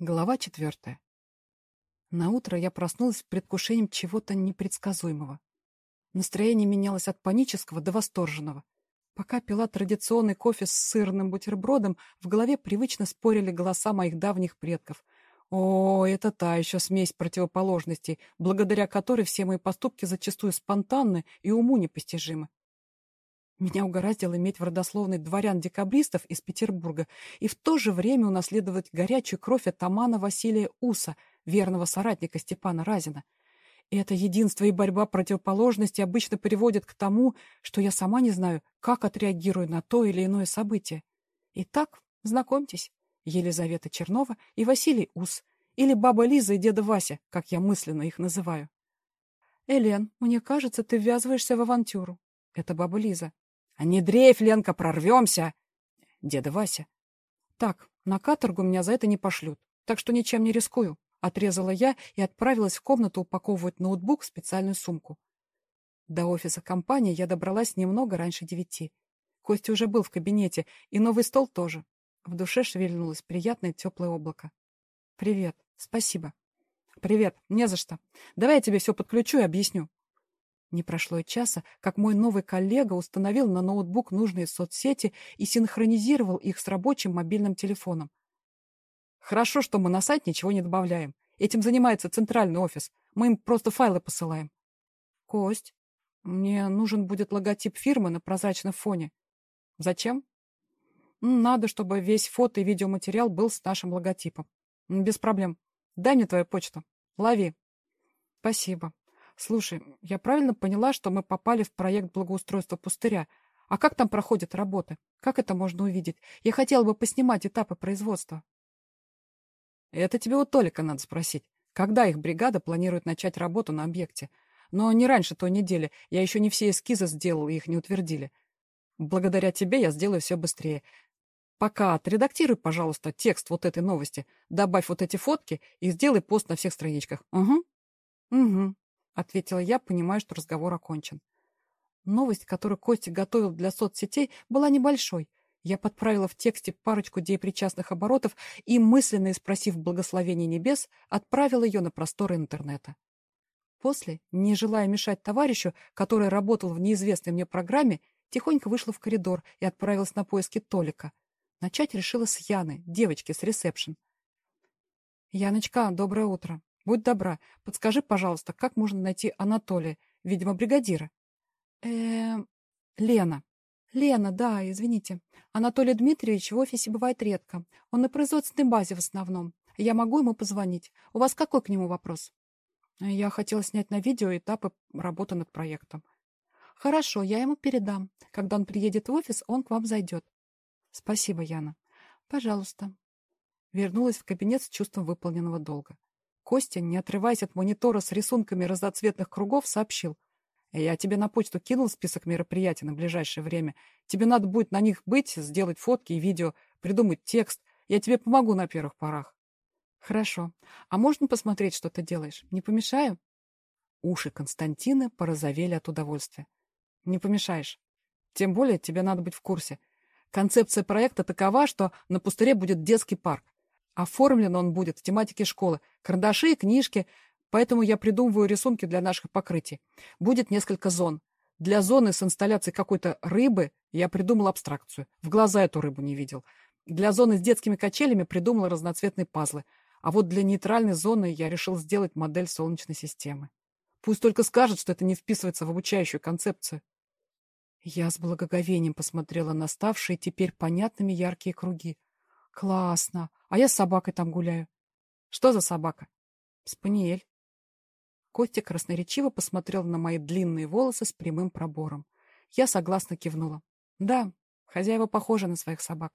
Глава четвертая. На утро я проснулась с предвкушением чего-то непредсказуемого. Настроение менялось от панического до восторженного. Пока пила традиционный кофе с сырным бутербродом, в голове привычно спорили голоса моих давних предков. О, это та еще смесь противоположностей, благодаря которой все мои поступки зачастую спонтанны и уму непостижимы. Меня угораздило иметь в родословной дворян-декабристов из Петербурга и в то же время унаследовать горячую кровь от Тамана Василия Уса, верного соратника Степана Разина. И это единство и борьба противоположностей обычно приводит к тому, что я сама не знаю, как отреагирую на то или иное событие. Итак, знакомьтесь, Елизавета Чернова и Василий Ус, или баба Лиза и деда Вася, как я мысленно их называю. «Элен, мне кажется, ты ввязываешься в авантюру». Это баба Лиза. «А не дрейф, Ленка, прорвемся!» Деда Вася. «Так, на каторгу меня за это не пошлют, так что ничем не рискую», — отрезала я и отправилась в комнату упаковывать ноутбук в специальную сумку. До офиса компании я добралась немного раньше девяти. Костя уже был в кабинете, и новый стол тоже. В душе шевельнулось приятное теплое облако. «Привет. Спасибо». «Привет. Не за что. Давай я тебе все подключу и объясню». Не прошло и часа, как мой новый коллега установил на ноутбук нужные соцсети и синхронизировал их с рабочим мобильным телефоном. Хорошо, что мы на сайт ничего не добавляем. Этим занимается центральный офис. Мы им просто файлы посылаем. Кость, мне нужен будет логотип фирмы на прозрачном фоне. Зачем? Надо, чтобы весь фото и видеоматериал был с нашим логотипом. Без проблем. Дай мне твою почту. Лови. Спасибо. Слушай, я правильно поняла, что мы попали в проект благоустройства пустыря? А как там проходят работы? Как это можно увидеть? Я хотела бы поснимать этапы производства. Это тебе у Толика надо спросить. Когда их бригада планирует начать работу на объекте? Но не раньше той недели. Я еще не все эскизы сделал, и их не утвердили. Благодаря тебе я сделаю все быстрее. Пока отредактируй, пожалуйста, текст вот этой новости, добавь вот эти фотки и сделай пост на всех страничках. Угу. Угу ответила я, понимая, что разговор окончен. Новость, которую Костя готовил для соцсетей, была небольшой. Я подправила в тексте парочку деепричастных оборотов и, мысленно спросив благословения небес, отправила ее на просторы интернета. После, не желая мешать товарищу, который работал в неизвестной мне программе, тихонько вышла в коридор и отправилась на поиски Толика. Начать решила с Яны, девочки с ресепшн. «Яночка, доброе утро. Будь добра, подскажи, пожалуйста, как можно найти Анатолия, видимо, бригадира? э Лена. Лена, да, извините. Анатолий Дмитриевич в офисе бывает редко. Он на производственной базе в основном. Я могу ему позвонить. У вас какой к нему вопрос? Я хотела снять на видео этапы работы над проектом. Хорошо, я ему передам. Когда он приедет в офис, он к вам зайдет. Спасибо, Яна. Пожалуйста. Вернулась в кабинет с чувством выполненного долга. Костя, не отрываясь от монитора с рисунками разноцветных кругов, сообщил. «Я тебе на почту кинул список мероприятий на ближайшее время. Тебе надо будет на них быть, сделать фотки и видео, придумать текст. Я тебе помогу на первых порах». «Хорошо. А можно посмотреть, что ты делаешь? Не помешаю?» Уши Константина порозовели от удовольствия. «Не помешаешь. Тем более тебе надо быть в курсе. Концепция проекта такова, что на пустыре будет детский парк. Оформлен он будет в тематике школы. Карандаши, книжки. Поэтому я придумываю рисунки для наших покрытий. Будет несколько зон. Для зоны с инсталляцией какой-то рыбы я придумал абстракцию. В глаза эту рыбу не видел. Для зоны с детскими качелями придумал разноцветные пазлы. А вот для нейтральной зоны я решил сделать модель Солнечной системы. Пусть только скажет, что это не вписывается в обучающую концепцию. Я с благоговением посмотрела на ставшие теперь понятными яркие круги. Классно. А я с собакой там гуляю. Что за собака? Спаниель. Костя красноречиво посмотрел на мои длинные волосы с прямым пробором. Я согласно кивнула. Да, хозяева похожи на своих собак.